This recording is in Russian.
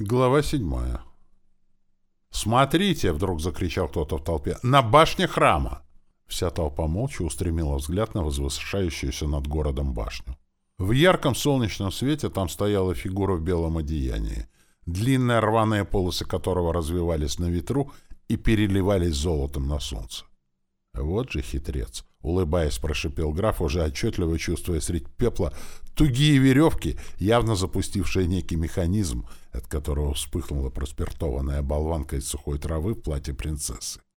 Глава седьмая. «Смотрите!» — вдруг закричал кто-то в толпе. «На башне храма!» Вся толпа молча устремила взгляд на возвышающуюся над городом башню. В ярком солнечном свете там стояла фигура в белом одеянии, длинные рваные полосы которого развивались на ветру и переливались золотом на солнце. Вот же хитрец! Улыбаясь, прошипел граф, уже отчетливо чувствуя среди пепла тугие веревки, явно запустившие некий механизм, от которого вспыхнула проспиртованная болванка из сухой травы в платье принцессы.